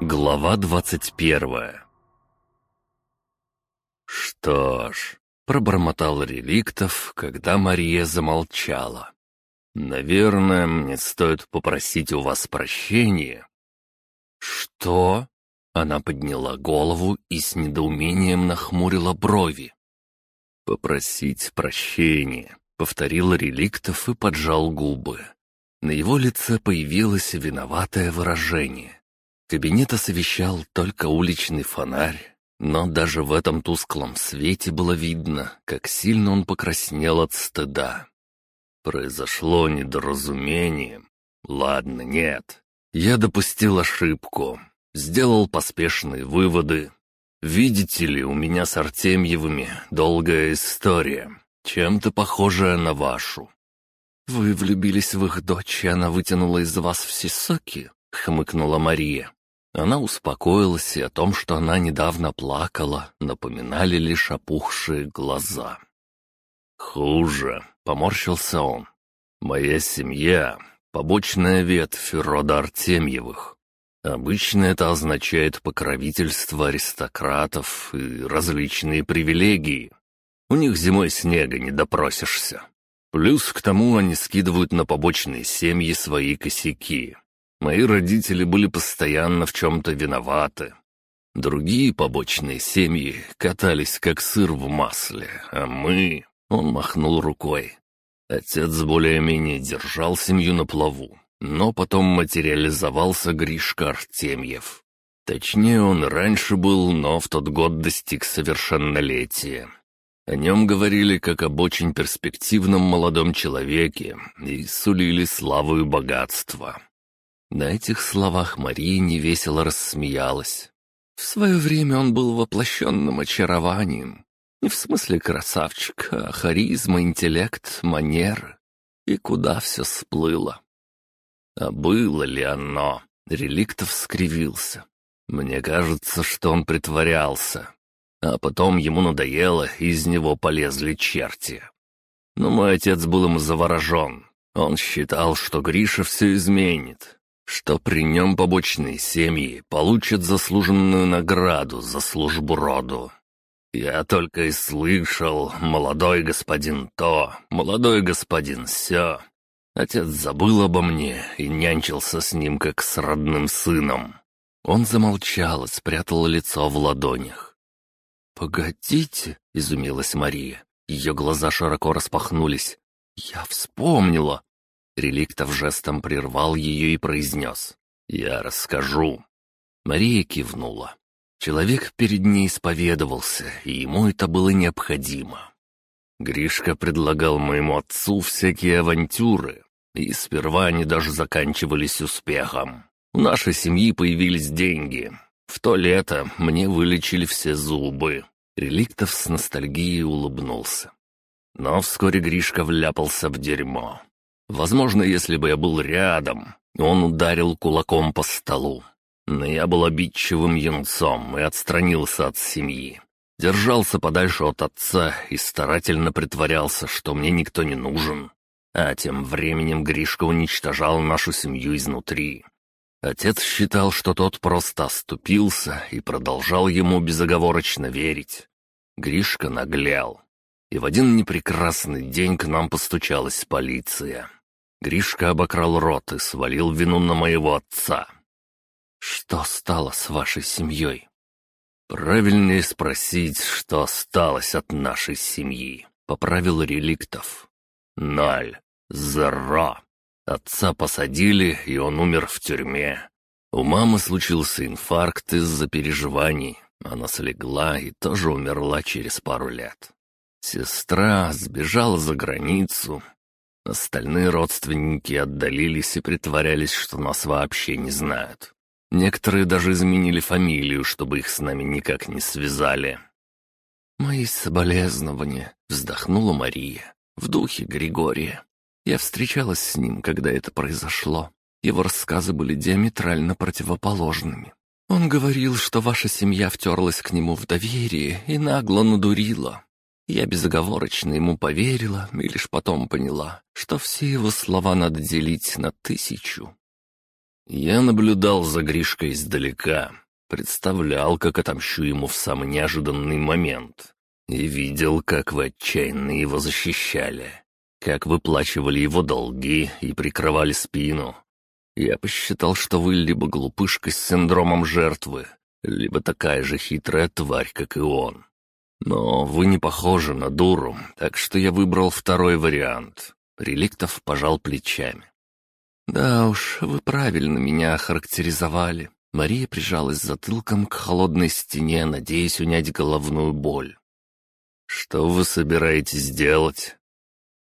Глава двадцать первая «Что ж», — пробормотал Реликтов, когда Мария замолчала. «Наверное, мне стоит попросить у вас прощения». «Что?» Она подняла голову и с недоумением нахмурила брови. «Попросить прощения», — повторил Реликтов и поджал губы. На его лице появилось виноватое выражение. Кабинет освещал только уличный фонарь, но даже в этом тусклом свете было видно, как сильно он покраснел от стыда. Произошло недоразумение. Ладно, нет. Я допустил ошибку. Сделал поспешные выводы. Видите ли, у меня с Артемьевыми долгая история, чем-то похожая на вашу. «Вы влюбились в их дочь, и она вытянула из вас все соки?» — хмыкнула Мария. Она успокоилась, и о том, что она недавно плакала, напоминали лишь опухшие глаза. «Хуже», — поморщился он. «Моя семья — побочная ветвь рода Артемьевых. Обычно это означает покровительство аристократов и различные привилегии. У них зимой снега не допросишься. Плюс к тому они скидывают на побочные семьи свои косяки. Мои родители были постоянно в чем-то виноваты. Другие побочные семьи катались как сыр в масле, а мы... Он махнул рукой. Отец более-менее держал семью на плаву, но потом материализовался Гришка Артемьев. Точнее, он раньше был, но в тот год достиг совершеннолетия. О нем говорили как об очень перспективном молодом человеке и сулили славу и богатство. На этих словах Мария невесело рассмеялась. В свое время он был воплощенным очарованием. Не в смысле красавчик, а харизма, интеллект, манеры. И куда все сплыло. А было ли оно? Реликтов скривился. Мне кажется, что он притворялся. А потом ему надоело, и из него полезли черти. Но мой отец был ему заворожен. Он считал, что Гриша все изменит, что при нем побочные семьи получат заслуженную награду за службу роду. Я только и слышал «молодой господин то», «молодой господин сё». Отец забыл обо мне и нянчился с ним, как с родным сыном. Он замолчал и спрятал лицо в ладонях. «Погодите», — изумилась Мария. Ее глаза широко распахнулись. «Я вспомнила. Реликтов жестом прервал ее и произнес. «Я расскажу». Мария кивнула. Человек перед ней исповедовался, и ему это было необходимо. Гришка предлагал моему отцу всякие авантюры, и сперва они даже заканчивались успехом. У нашей семьи появились деньги. В то лето мне вылечили все зубы. Реликтов с ностальгией улыбнулся. Но вскоре Гришка вляпался в дерьмо. Возможно, если бы я был рядом, он ударил кулаком по столу. Но я был обидчивым юнцом и отстранился от семьи. Держался подальше от отца и старательно притворялся, что мне никто не нужен. А тем временем Гришка уничтожал нашу семью изнутри. Отец считал, что тот просто оступился и продолжал ему безоговорочно верить. Гришка наглял. И в один непрекрасный день к нам постучалась полиция. Гришка обокрал рот и свалил вину на моего отца. «Что стало с вашей семьей?» «Правильнее спросить, что осталось от нашей семьи», — поправил Реликтов. «Ноль. Зеро. Отца посадили, и он умер в тюрьме. У мамы случился инфаркт из-за переживаний. Она слегла и тоже умерла через пару лет. Сестра сбежала за границу, Остальные родственники отдалились и притворялись, что нас вообще не знают. Некоторые даже изменили фамилию, чтобы их с нами никак не связали. «Мои соболезнования», — вздохнула Мария, в духе Григория. Я встречалась с ним, когда это произошло. Его рассказы были диаметрально противоположными. Он говорил, что ваша семья втерлась к нему в доверие и нагло надурила. Я безоговорочно ему поверила и лишь потом поняла, что все его слова надо делить на тысячу. Я наблюдал за Гришкой издалека, представлял, как отомщу ему в самый неожиданный момент. И видел, как вы отчаянно его защищали, как выплачивали его долги и прикрывали спину. Я посчитал, что вы либо глупышка с синдромом жертвы, либо такая же хитрая тварь, как и он. Но вы не похожи на дуру, так что я выбрал второй вариант. Реликтов пожал плечами. «Да уж, вы правильно меня охарактеризовали». Мария прижалась затылком к холодной стене, надеясь унять головную боль. «Что вы собираетесь делать?»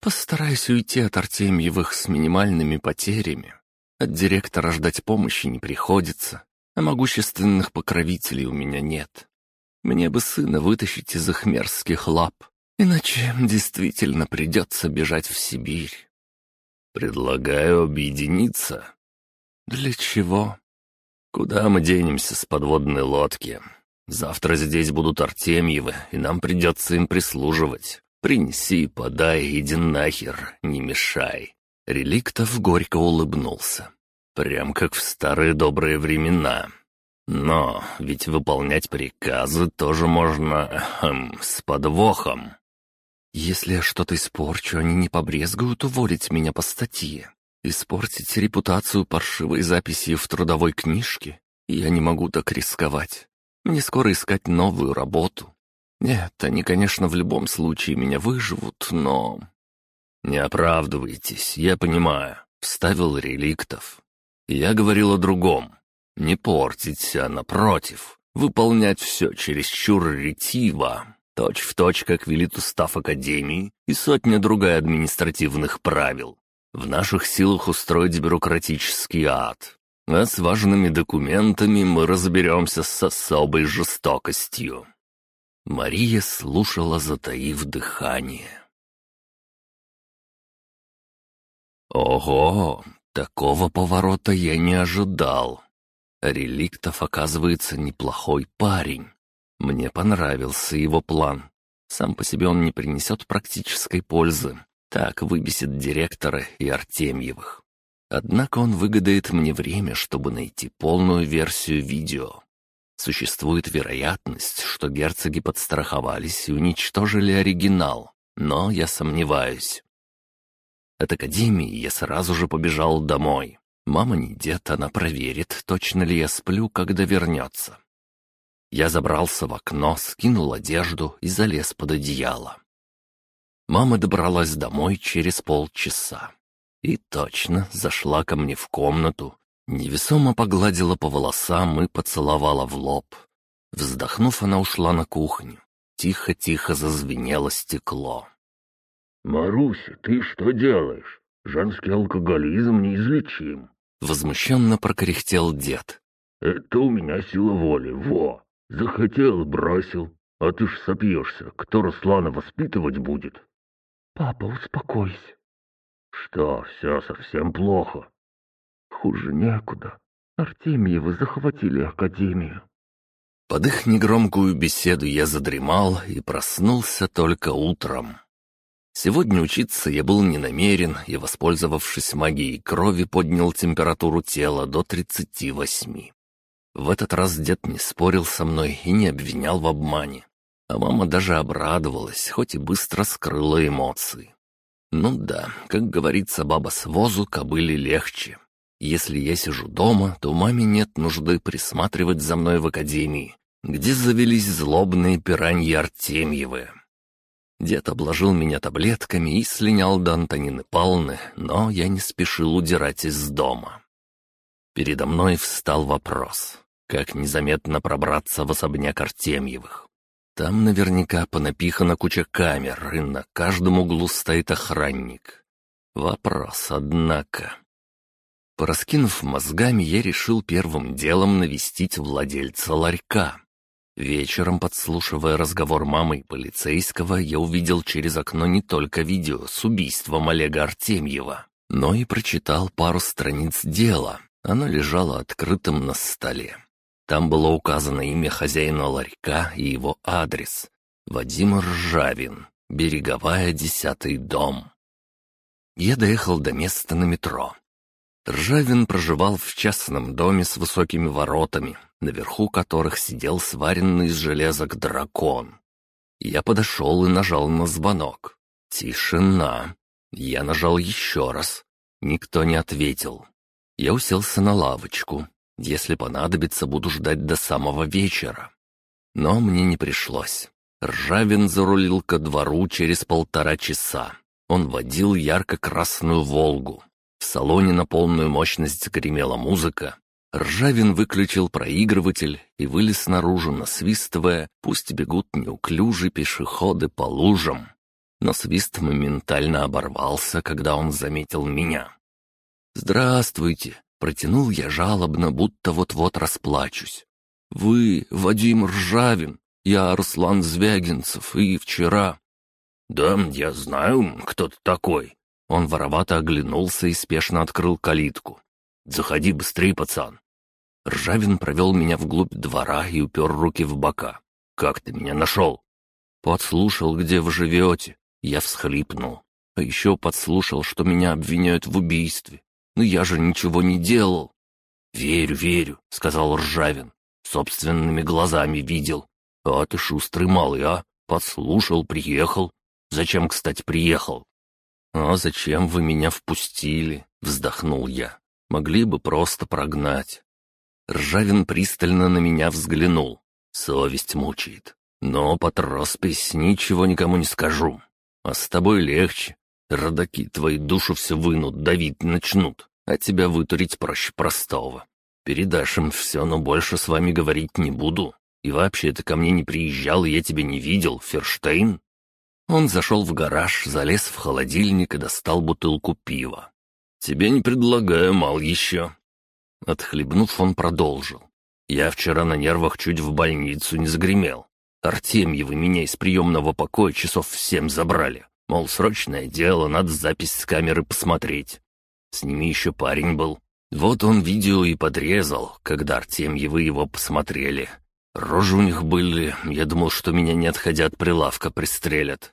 «Постараюсь уйти от Артемьевых с минимальными потерями. От директора ждать помощи не приходится, а могущественных покровителей у меня нет. Мне бы сына вытащить из их мерзких лап, иначе действительно придется бежать в Сибирь». «Предлагаю объединиться». «Для чего?» «Куда мы денемся с подводной лодки? Завтра здесь будут Артемьевы, и нам придется им прислуживать. Принеси, подай, иди нахер, не мешай». Реликтов горько улыбнулся. Прям как в старые добрые времена. Но ведь выполнять приказы тоже можно эм, с подвохом. Если я что-то испорчу, они не побрезгуют уволить меня по статье. Испортить репутацию паршивой записи в трудовой книжке? Я не могу так рисковать. Мне скоро искать новую работу. Нет, они, конечно, в любом случае меня выживут, но... «Не оправдывайтесь, я понимаю», — вставил реликтов. «Я говорил о другом. Не портить, а напротив, выполнять все чересчур ретиво, точь в точь, как велит устав Академии и сотня другая административных правил. В наших силах устроить бюрократический ад, а с важными документами мы разберемся с особой жестокостью». Мария слушала, затаив дыхание. «Ого, такого поворота я не ожидал. Реликтов, оказывается, неплохой парень. Мне понравился его план. Сам по себе он не принесет практической пользы. Так выбесит директора и Артемьевых. Однако он выгодает мне время, чтобы найти полную версию видео. Существует вероятность, что герцоги подстраховались и уничтожили оригинал, но я сомневаюсь. От академии я сразу же побежал домой. Мама не дед, она проверит, точно ли я сплю, когда вернется. Я забрался в окно, скинул одежду и залез под одеяло. Мама добралась домой через полчаса. И точно зашла ко мне в комнату, невесомо погладила по волосам и поцеловала в лоб. Вздохнув, она ушла на кухню. Тихо-тихо зазвенело стекло. «Маруся, ты что делаешь? Женский алкоголизм неизлечим». Возмущенно прокряхтел дед. «Это у меня сила воли, во! Захотел, бросил. А ты ж сопьешься, кто Руслана воспитывать будет?» «Папа, успокойся». «Что, все совсем плохо?» «Хуже некуда. Артемьевы захватили Академию». Под их негромкую беседу я задремал и проснулся только утром. Сегодня учиться я был не намерен и, воспользовавшись магией крови, поднял температуру тела до 38. В этот раз дед не спорил со мной и не обвинял в обмане. А мама даже обрадовалась, хоть и быстро скрыла эмоции. Ну да, как говорится, баба с возу кобыли легче. Если я сижу дома, то маме нет нужды присматривать за мной в академии, где завелись злобные пираньи Артемьевы. Дед обложил меня таблетками и слинял до Антонины Павловны, но я не спешил удирать из дома. Передо мной встал вопрос, как незаметно пробраться в особняк Артемьевых. Там наверняка понапихана куча камер, и на каждом углу стоит охранник. Вопрос, однако. Пораскинув мозгами, я решил первым делом навестить владельца ларька. Вечером, подслушивая разговор мамы и полицейского, я увидел через окно не только видео с убийством Олега Артемьева, но и прочитал пару страниц дела. Оно лежало открытым на столе. Там было указано имя хозяина ларька и его адрес. Вадим Ржавин, Береговая, десятый дом. Я доехал до места на метро. Ржавин проживал в частном доме с высокими воротами, наверху которых сидел сваренный из железок дракон. Я подошел и нажал на звонок. Тишина. Я нажал еще раз. Никто не ответил. Я уселся на лавочку. Если понадобится, буду ждать до самого вечера. Но мне не пришлось. Ржавин зарулил ко двору через полтора часа. Он водил ярко-красную «Волгу». В салоне на полную мощность гремела музыка. Ржавин выключил проигрыватель и вылез наружу, насвистывая, пусть бегут неуклюжие пешеходы по лужам. Но свист моментально оборвался, когда он заметил меня. «Здравствуйте!» — протянул я жалобно, будто вот-вот расплачусь. «Вы Вадим Ржавин, я Руслан Звягинцев, и вчера...» «Да, я знаю, кто ты такой». Он воровато оглянулся и спешно открыл калитку. «Заходи быстрее, пацан». Ржавин провел меня вглубь двора и упер руки в бока. «Как ты меня нашел?» «Подслушал, где вы живете». Я всхлипнул. А еще подслушал, что меня обвиняют в убийстве. Но я же ничего не делал. «Верю, верю», — сказал Ржавин. «Собственными глазами видел. А ты шустрый малый, а? Подслушал, приехал. Зачем, кстати, приехал?» «А зачем вы меня впустили?» — вздохнул я. «Могли бы просто прогнать». Ржавин пристально на меня взглянул. Совесть мучает. «Но, потроспись, ничего никому не скажу. А с тобой легче. Родаки твои душу все вынут, давить начнут, а тебя вытурить проще простого. Передашь им все, но больше с вами говорить не буду. И вообще, ты ко мне не приезжал, я тебя не видел, Ферштейн?» Он зашел в гараж, залез в холодильник и достал бутылку пива. «Тебе не предлагаю, мал еще». Отхлебнув, он продолжил. «Я вчера на нервах чуть в больницу не загремел. Артемьевы меня из приемного покоя часов в семь забрали. Мол, срочное дело, надо запись с камеры посмотреть. С ними еще парень был. Вот он видео и подрезал, когда Артемьевы его посмотрели. Рожи у них были, я думал, что меня не отходя от прилавка пристрелят.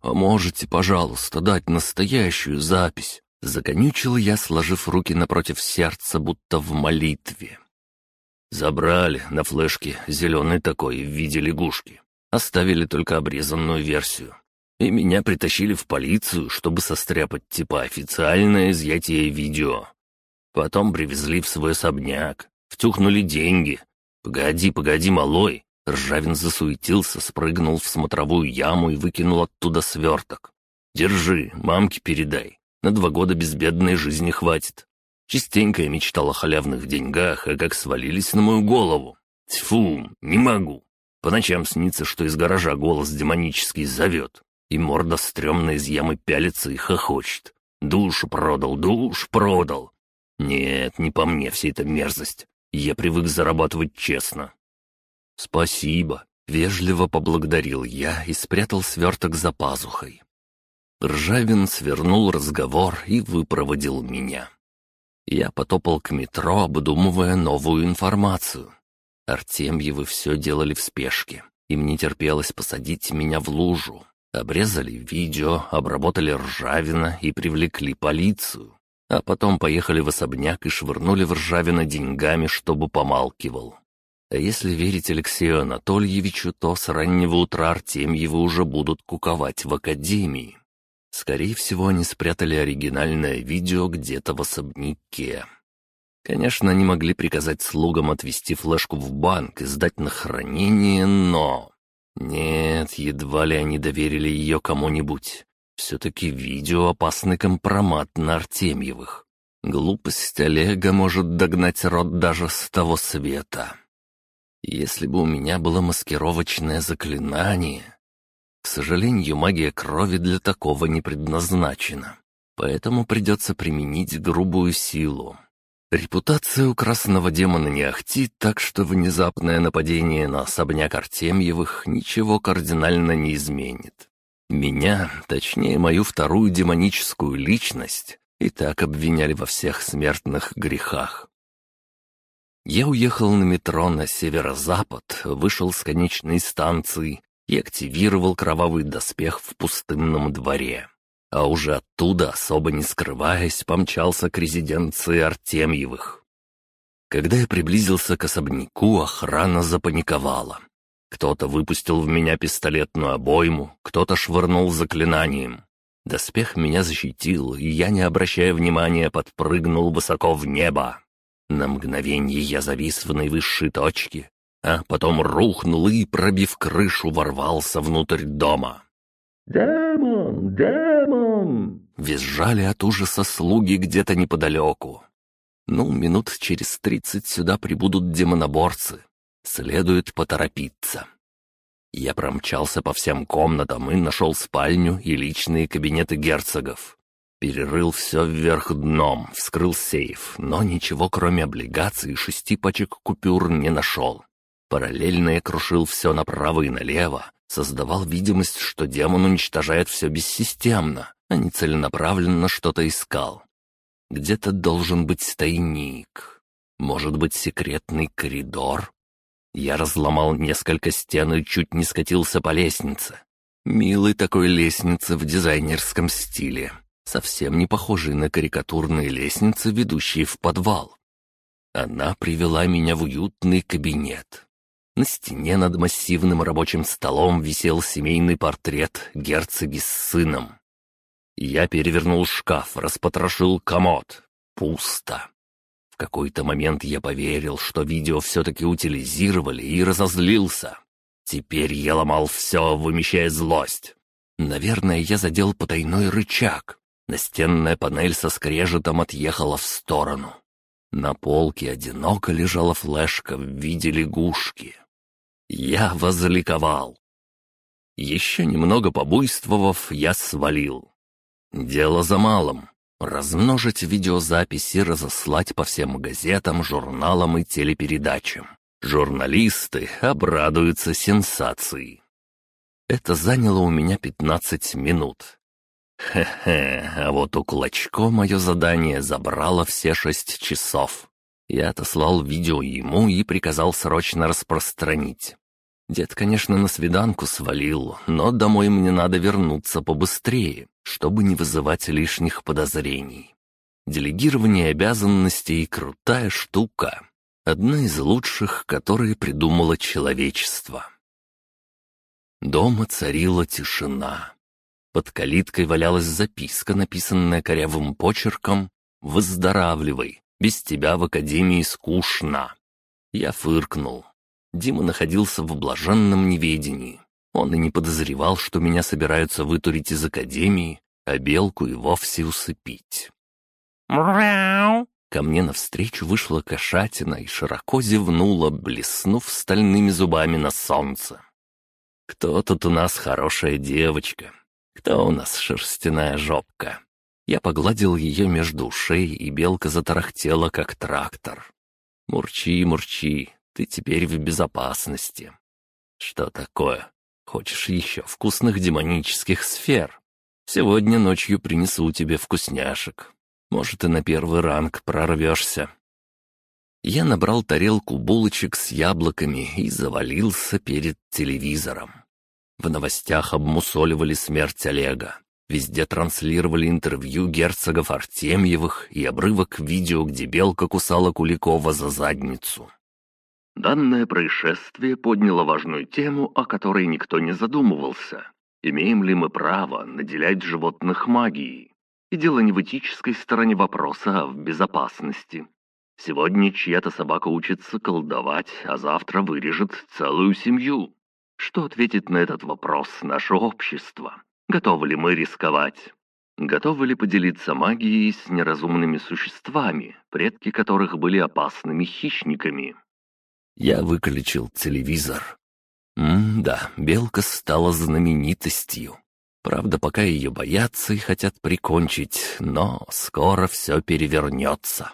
«А можете, пожалуйста, дать настоящую запись?» Законючил я, сложив руки напротив сердца, будто в молитве. Забрали на флешке зеленый такой в виде лягушки. Оставили только обрезанную версию. И меня притащили в полицию, чтобы состряпать типа официальное изъятие видео. Потом привезли в свой особняк, втюхнули деньги. «Погоди, погоди, малой!» Ржавин засуетился, спрыгнул в смотровую яму и выкинул оттуда сверток. «Держи, мамке передай. На два года безбедной жизни хватит. Частенько я мечтал о халявных деньгах, а как свалились на мою голову. Тьфу, не могу. По ночам снится, что из гаража голос демонический зовет, и морда стрёмная из ямы пялится и хохочет. Душу продал, душ продал. Нет, не по мне вся эта мерзость. Я привык зарабатывать честно. «Спасибо», — вежливо поблагодарил я и спрятал сверток за пазухой. Ржавин свернул разговор и выпроводил меня. Я потопал к метро, обдумывая новую информацию. Артемьевы все делали в спешке. Им не терпелось посадить меня в лужу. Обрезали видео, обработали ржавина и привлекли полицию. А потом поехали в особняк и швырнули в ржавина деньгами, чтобы помалкивал. А если верить Алексею Анатольевичу, то с раннего утра Артемьевы уже будут куковать в академии. Скорее всего, они спрятали оригинальное видео где-то в особняке. Конечно, они могли приказать слугам отвезти флешку в банк и сдать на хранение, но... Нет, едва ли они доверили ее кому-нибудь. Все-таки видео — опасный компромат на Артемьевых. Глупость Олега может догнать рот даже с того света. Если бы у меня было маскировочное заклинание... К сожалению, магия крови для такого не предназначена. Поэтому придется применить грубую силу. Репутация у красного демона не ахтит, так что внезапное нападение на особняк Артемьевых ничего кардинально не изменит. Меня, точнее мою вторую демоническую личность, и так обвиняли во всех смертных грехах. Я уехал на метро на северо-запад, вышел с конечной станции и активировал кровавый доспех в пустынном дворе. а уже оттуда, особо не скрываясь, помчался к резиденции Артемьевых. Когда я приблизился к особняку, охрана запаниковала. Кто-то выпустил в меня пистолетную обойму, кто-то швырнул заклинанием. Доспех меня защитил, и я, не обращая внимания, подпрыгнул высоко в небо. На мгновение я завис в наивысшей точке, а потом рухнул и, пробив крышу, ворвался внутрь дома. «Демон! Демон!» Визжали от ужаса слуги где-то неподалеку. Ну, минут через тридцать сюда прибудут демоноборцы. Следует поторопиться. Я промчался по всем комнатам и нашел спальню и личные кабинеты герцогов. Перерыл все вверх дном, вскрыл сейф, но ничего кроме облигаций и шести пачек купюр не нашел. Параллельно я крушил все направо и налево, создавал видимость, что демон уничтожает все бессистемно, а не целенаправленно что-то искал. Где-то должен быть тайник. Может быть, секретный коридор? Я разломал несколько стен и чуть не скатился по лестнице. Милой такой лестнице в дизайнерском стиле, совсем не похожей на карикатурные лестницы, ведущие в подвал. Она привела меня в уютный кабинет. На стене над массивным рабочим столом висел семейный портрет герцоги с сыном. Я перевернул шкаф, распотрошил комод. Пусто. В какой-то момент я поверил, что видео все-таки утилизировали и разозлился. Теперь я ломал все, вымещая злость. Наверное, я задел потайной рычаг. Настенная панель со скрежетом отъехала в сторону. На полке одиноко лежала флешка в виде лягушки. Я возликовал. Еще немного побуйствовав, я свалил. Дело за малым. Размножить видеозаписи и разослать по всем газетам, журналам и телепередачам. Журналисты обрадуются сенсацией. Это заняло у меня 15 минут. Хе-хе, а вот у Клочко мое задание забрало все шесть часов. Я отослал видео ему и приказал срочно распространить. Дед, конечно, на свиданку свалил, но домой мне надо вернуться побыстрее, чтобы не вызывать лишних подозрений. Делегирование обязанностей — крутая штука. Одна из лучших, которые придумало человечество. Дома царила тишина. Под калиткой валялась записка, написанная корявым почерком «Выздоравливай, без тебя в академии скучно». Я фыркнул. Дима находился в блаженном неведении. Он и не подозревал, что меня собираются вытурить из академии, а белку и вовсе усыпить. «Мяу!» Ко мне навстречу вышла кошатина и широко зевнула, блеснув стальными зубами на солнце. «Кто тут у нас хорошая девочка? Кто у нас шерстяная жопка?» Я погладил ее между ушей, и белка затарахтела, как трактор. «Мурчи, мурчи, ты теперь в безопасности». «Что такое? Хочешь еще вкусных демонических сфер? Сегодня ночью принесу тебе вкусняшек. Может, и на первый ранг прорвешься». Я набрал тарелку булочек с яблоками и завалился перед телевизором. В новостях обмусоливали смерть Олега. Везде транслировали интервью герцогов Артемьевых и обрывок видео, где белка кусала Куликова за задницу. Данное происшествие подняло важную тему, о которой никто не задумывался. Имеем ли мы право наделять животных магией? И дело не в этической стороне вопроса, а в безопасности. Сегодня чья-то собака учится колдовать, а завтра вырежет целую семью. Что ответит на этот вопрос наше общество? Готовы ли мы рисковать? Готовы ли поделиться магией с неразумными существами, предки которых были опасными хищниками? Я выключил телевизор. М-да, белка стала знаменитостью. Правда, пока ее боятся и хотят прикончить, но скоро все перевернется.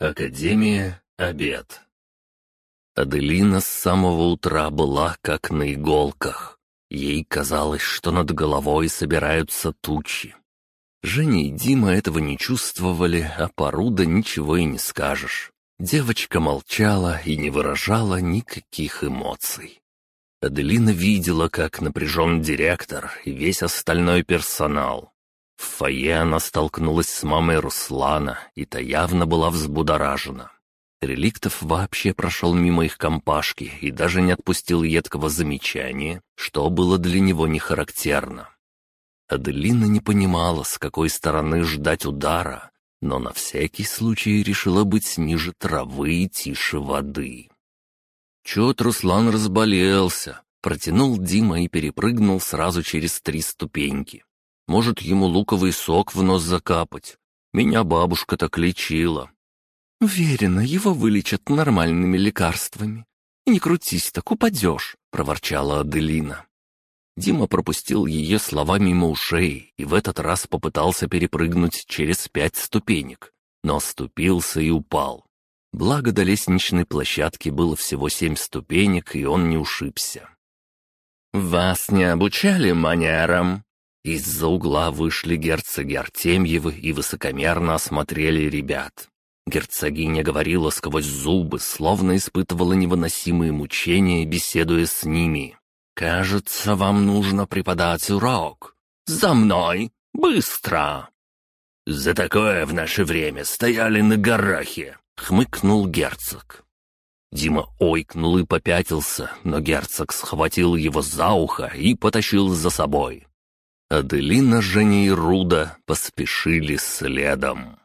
Академия, обед. Аделина с самого утра была как на иголках. Ей казалось, что над головой собираются тучи. Женя и Дима этого не чувствовали, а Поруда ничего и не скажешь. Девочка молчала и не выражала никаких эмоций. Аделина видела, как напряжен директор и весь остальной персонал. В фойе она столкнулась с мамой Руслана, и та явно была взбудоражена. Реликтов вообще прошел мимо их компашки и даже не отпустил едкого замечания, что было для него не характерно. Аделина не понимала, с какой стороны ждать удара, но на всякий случай решила быть ниже травы и тише воды. Чет Руслан разболелся, протянул Дима и перепрыгнул сразу через три ступеньки. Может, ему луковый сок в нос закапать. Меня бабушка так лечила. «Уверена, его вылечат нормальными лекарствами. Не крутись так, упадешь», — проворчала Аделина. Дима пропустил ее слова мимо ушей и в этот раз попытался перепрыгнуть через пять ступенек, но оступился и упал. Благо до лестничной площадки было всего семь ступенек, и он не ушибся. «Вас не обучали манерам?» Из-за угла вышли герцоги Артемьевы и высокомерно осмотрели ребят. Герцогиня говорила сквозь зубы, словно испытывала невыносимые мучения, беседуя с ними. «Кажется, вам нужно преподать урок. За мной! Быстро!» «За такое в наше время стояли на горахе!» — хмыкнул герцог. Дима ойкнул и попятился, но герцог схватил его за ухо и потащил за собой. Аделина, Женя и Руда поспешили следом.